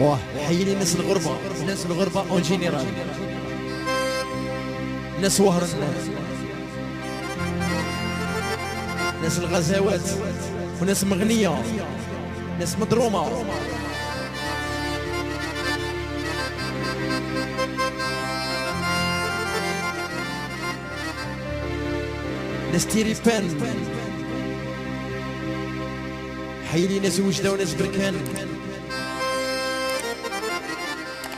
واه حيلي ناس الغربة ناس الغربة en général ناس وهران. ناس الغزوات وناس مغنية ناس مضرومة ناس تيري بان. حيلي ناس وجدة وناس بركان.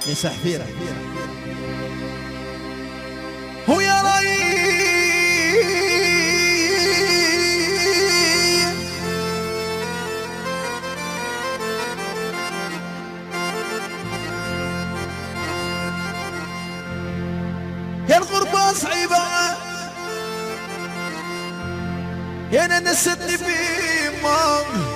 لسحفيرة. هو يا ريم يا الغربة صعيبة. يا نسيتني في مامي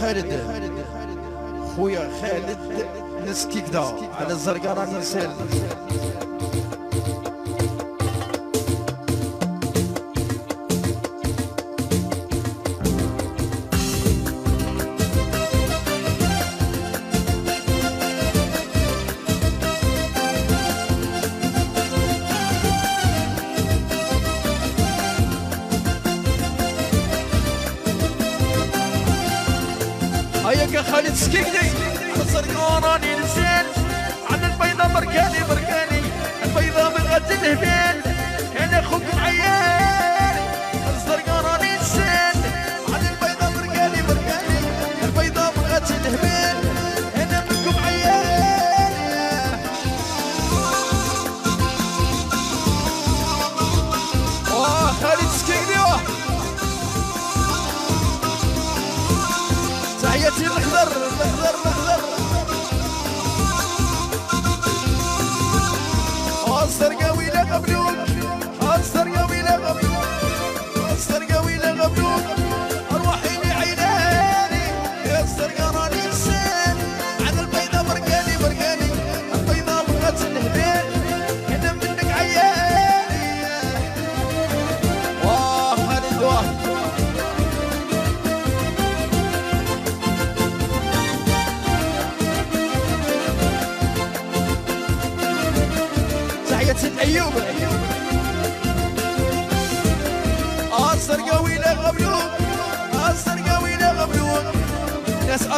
خالد. خويا خالد نسكيك دا على الزرقاء راني نسال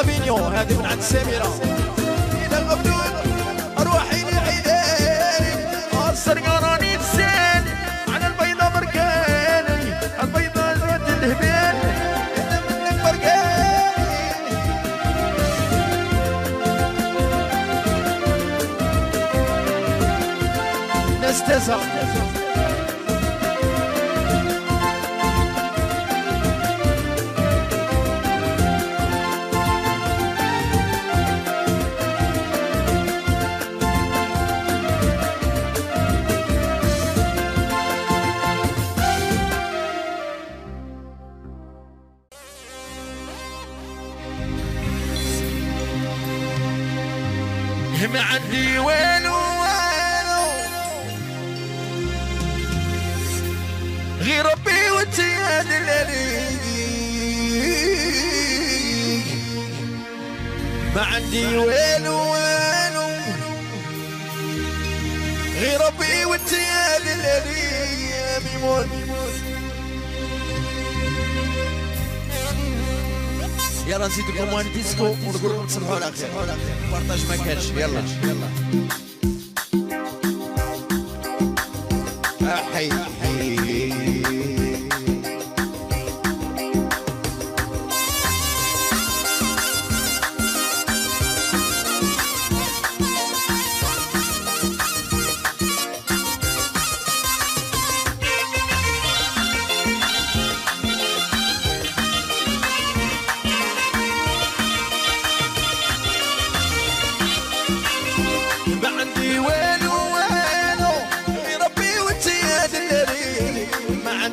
افينيون هذه من عند سميرة. إلى الثانية راه نزيدكم وان ديسكو ونقول لكم تصبحوا على خير بارطاج ما كانش يلا. يلا.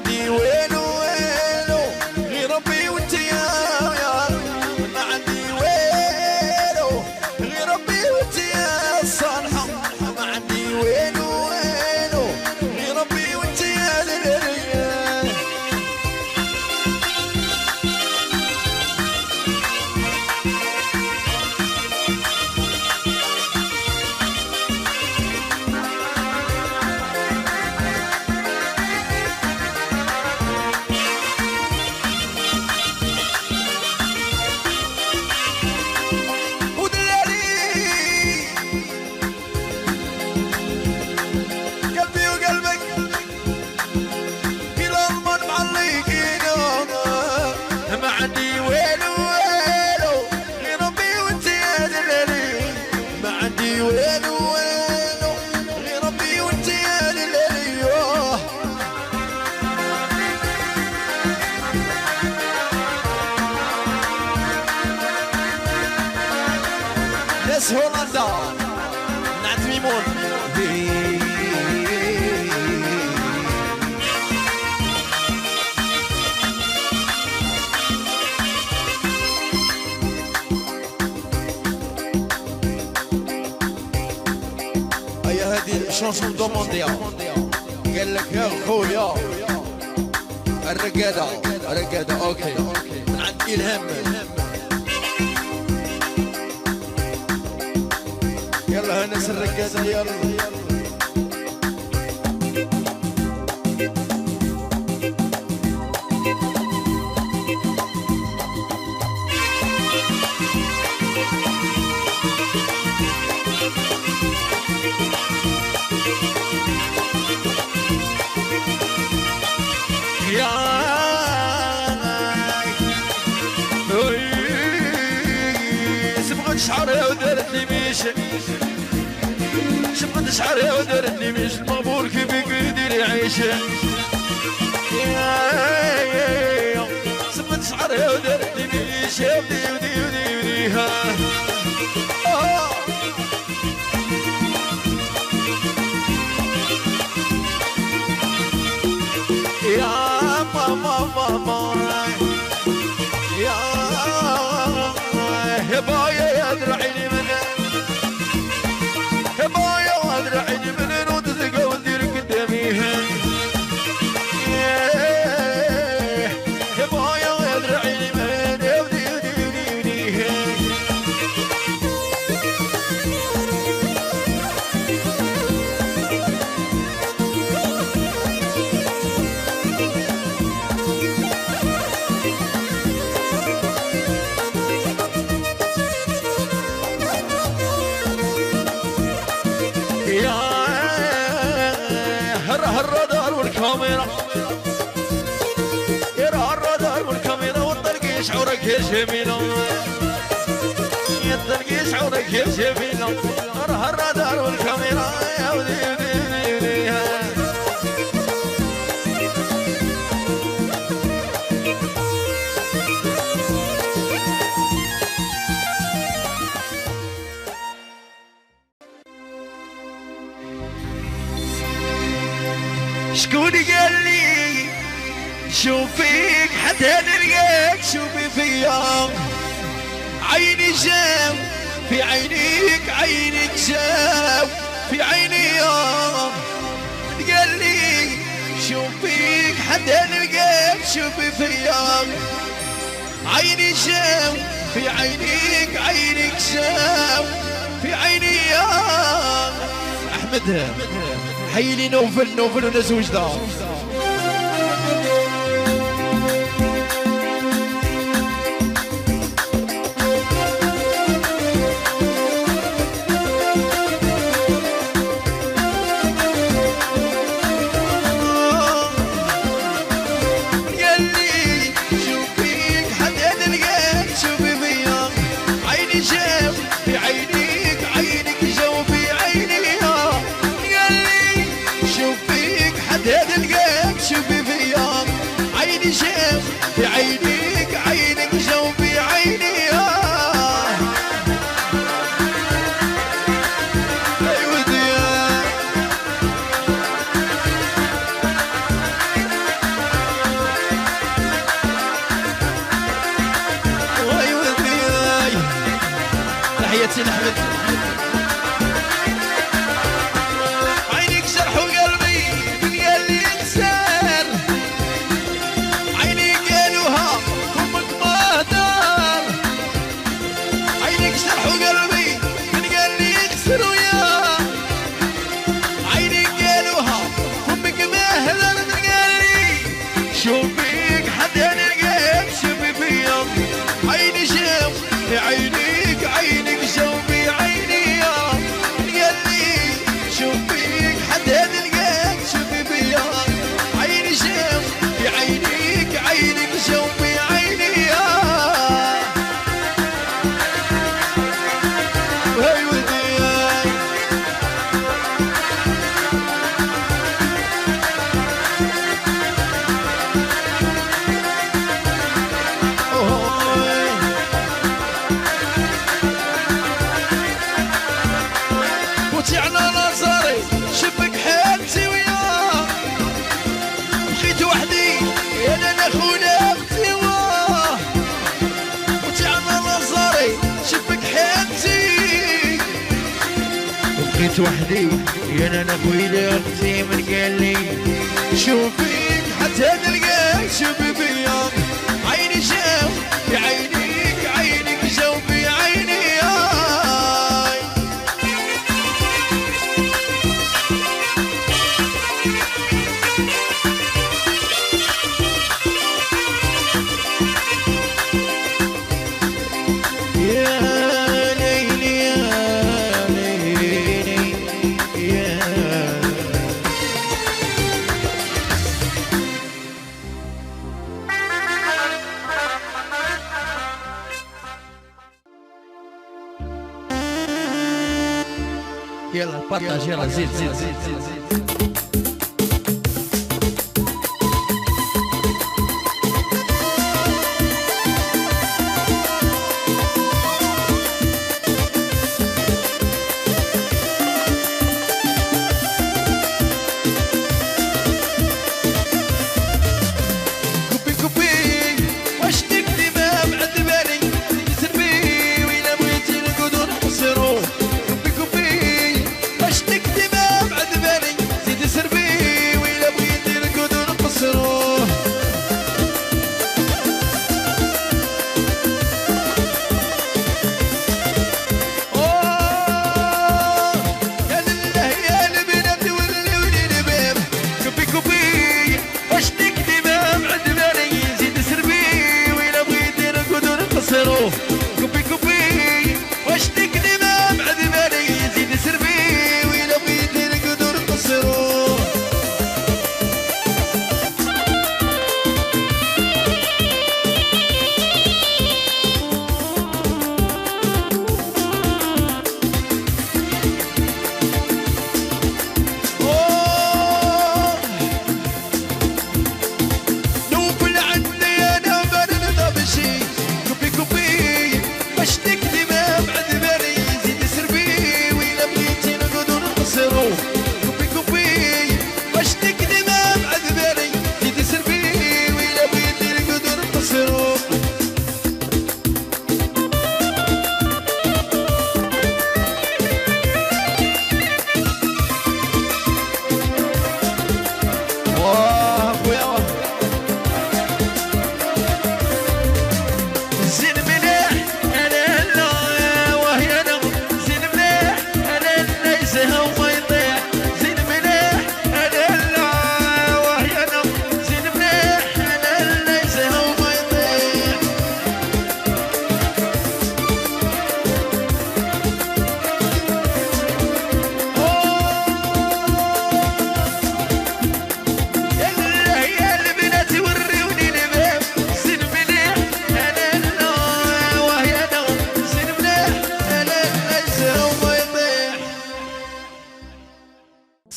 de joelho شونجمون دومونديا قال لك يا خويا الرقادة الرقادة أوكي من عند الهام يلا هنس الرقادة يلا لي ميش شبقت شعرها ودارت لي ميش. المبور شعرها ودارت لي ميش. يا ودي ودي ودي ودي ها يا جميلة يا الطلق يشعرك يا جميلة دار والكاميرا يا ها. شكون قال لي شوفيك حتى نلقاك شوفي فيا. عيني جاو في عينيك عينك جاو في عيني قال لي شوفيك حتى نلقاك شوفي فيا. عيني جاو في عينيك عينك جاو في عيني أحمد حي لي نوفل نوفل وناس وجده بقيت وحدي. يا أنا أبوي لي أختي من قال لي شوفي حتى نلقاك شبك passageira ZZ.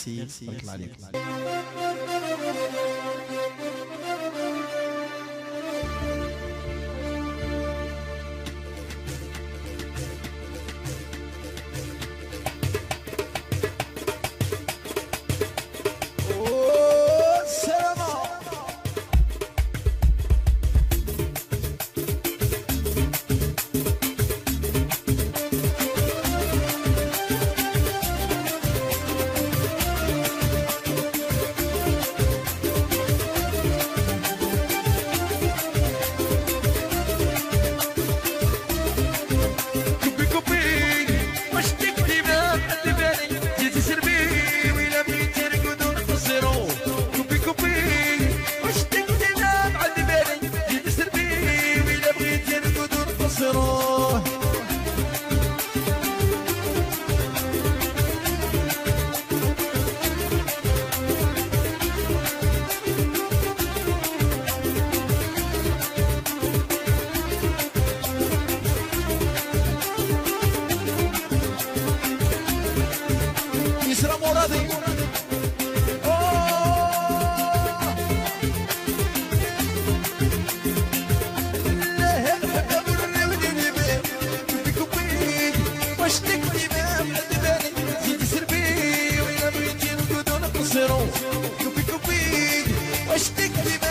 Merci. Merci. Merci. زرو كوبي كوبي واش تكذب